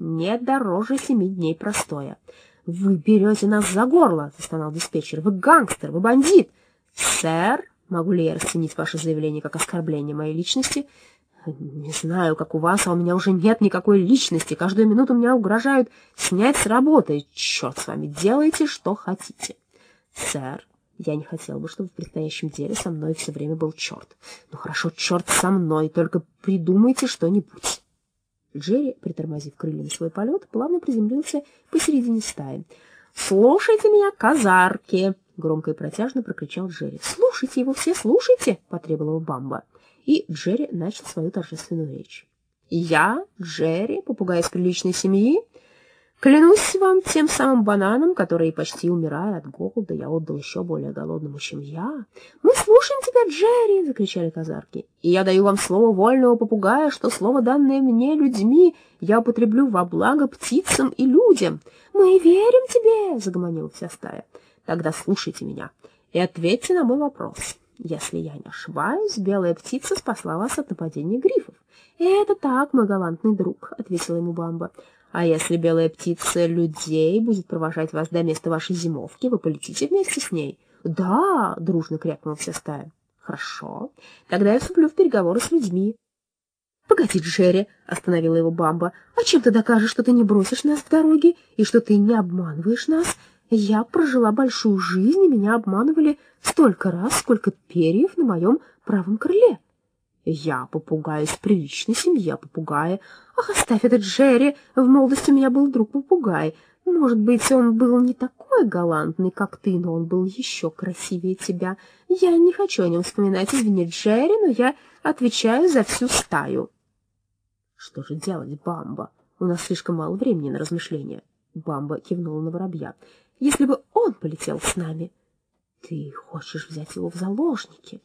не дороже семи дней простоя. «Вы берете нас за горло!» — застонал диспетчер. «Вы гангстер! Вы бандит!» «Сэр, могу ли я расценить ваше заявление как оскорбление моей личности?» «Не знаю, как у вас, а у меня уже нет никакой личности. Каждую минуту меня угрожают снять с работы. Черт с вами, делайте, что хотите». «Сэр, я не хотел бы, чтобы в предстоящем деле со мной все время был черт. Ну хорошо, черт со мной, только придумайте что-нибудь». Джерри, притормозив крыльями свой полет, плавно приземлился посередине стаи. «Слушайте меня, казарки!» — громко и протяжно прокричал Джерри. «Слушайте его все, слушайте!» — потребовал Бамба. И Джерри начал свою торжественную речь. «Я, Джерри, попугай из приличной семьи, Клянусь вам тем самым бананом, который, почти умирая от голода, я отдал еще более голодному, чем я. «Мы слушаем тебя, Джерри!» — закричали казарки. «И я даю вам слово вольного попугая, что слово, данное мне людьми, я употреблю во благо птицам и людям». «Мы верим тебе!» — загомонила вся стая. «Тогда слушайте меня и ответьте на мой вопрос. Если я не ошибаюсь, белая птица спасла вас от нападения грифов». «Это так, мой галантный друг», — ответила ему Бамба. А если белая птица людей будет провожать вас до места вашей зимовки, вы полетите вместе с ней? Да, дружно крякнула вся стая. Хорошо, тогда я вступлю в переговоры с людьми. Погоди, Джерри, остановила его Бамба. А чем ты докажешь, что ты не бросишь нас в дороге и что ты не обманываешь нас? Я прожила большую жизнь, и меня обманывали столько раз, сколько перьев на моем правом крыле. Я попугай из приличной семьи, попугая. Ах, оставь этот Джерри, в молодости у меня был друг попугай. Может быть, он был не такой галантный, как ты, но он был еще красивее тебя. Я не хочу о нем вспоминать, извини, Джерри, но я отвечаю за всю стаю. Что же делать, Бамба? У нас слишком мало времени на размышления. Бамба кивнула на воробья. Если бы он полетел с нами... Ты хочешь взять его в заложники?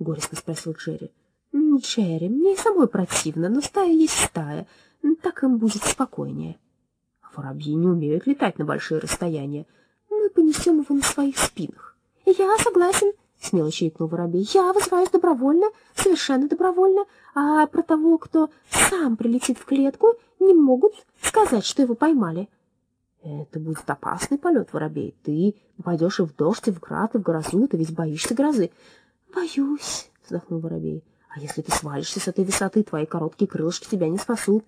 Горестно спросил Джерри. Джерри, мне и самой противно, но стая есть стая. Так им будет спокойнее. Воробьи не умеют летать на большие расстояния. Мы понесем его на своих спинах. Я согласен, смело чирикнул воробей. Я вызываюсь добровольно, совершенно добровольно, а про того, кто сам прилетит в клетку, не могут сказать, что его поймали. Это будет опасный полет, воробей. Ты пойдешь и в дождь, и в град, и в грозу, ты ведь боишься грозы. Боюсь, вздохнул воробей. А если ты свалишься с этой высоты, твои короткие крылышки тебя не спасут.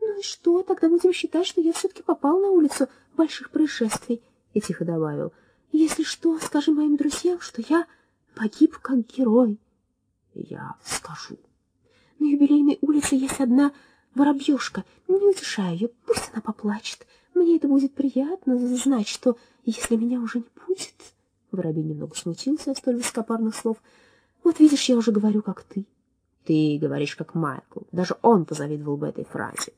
Ну и что, тогда будем считать, что я все-таки попал на улицу больших происшествий, — и тихо добавил. Если что, скажи моим друзьям, что я погиб как герой. Я скажу. На юбилейной улице есть одна воробьешка. Не утешаю ее, пусть она поплачет. Мне это будет приятно знать, что если меня уже не будет... Воробей немного смутился от столь высокопарных слов. Вот видишь, я уже говорю, как ты. Ты говоришь как Майкл. Даже он позавидовал бы этой фразе.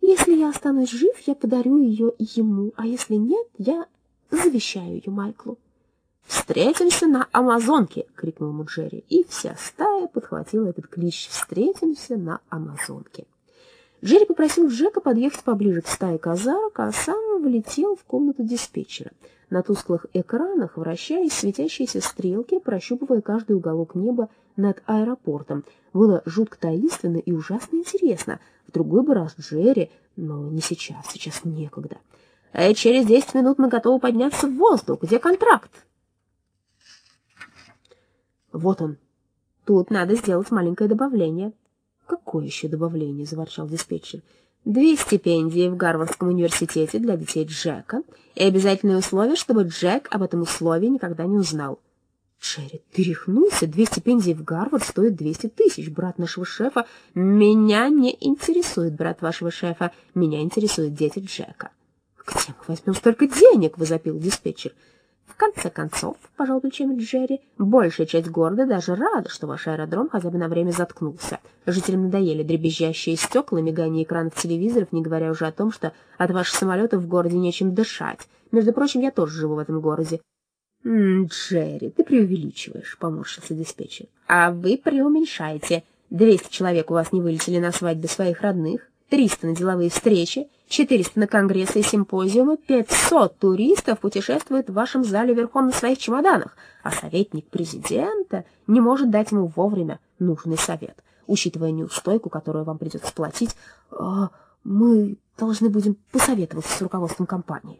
Если я останусь жив, я подарю ее ему, а если нет, я завещаю ее Майклу. «Встретимся на Амазонке!» — крикнул Муджери, и вся стая подхватила этот клич «Встретимся на Амазонке!». Джерри попросил Джека подъехать поближе к стае казарок, а сам влетел в комнату диспетчера. На тусклых экранах вращались светящиеся стрелки, прощупывая каждый уголок неба над аэропортом. Было жутко таинственно и ужасно интересно. В другой бы раз Джерри, но не сейчас, сейчас некогда. А через десять минут мы готовы подняться в воздух. Где контракт? Вот он. Тут надо сделать маленькое добавление. Какое еще добавление? — заворчал диспетчер. Две стипендии в Гарвардском университете для детей Джека и обязательное условие, чтобы Джек об этом условии никогда не узнал. Джерри, ты рехнулся? Две стипендии в Гарвард стоят двести тысяч. Брат нашего шефа... Меня не интересует брат вашего шефа. Меня интересуют дети Джека. Где мы возьмем столько денег? — возопил диспетчер. В конце концов, пожал плечами Джерри, большая часть города даже рада, что ваш аэродром хотя бы на время заткнулся. Жителям надоели дребезжащие стекла, мигание экранов телевизоров, не говоря уже о том, что от ваших самолетов в городе нечем дышать. Между прочим, я тоже живу в этом городе. — Джерри, ты преувеличиваешь, — поморщился диспетчер. — А вы преуменьшаете. Двести человек у вас не вылетели на свадьбе своих родных. 300 на деловые встречи, 400 на конгрессы и симпозиумы, 500 туристов путешествуют в вашем зале верхом на своих чемоданах, а советник президента не может дать ему вовремя нужный совет, учитывая неустойку, которую вам придется платить. А, мы должны будем посоветоваться с руководством компании.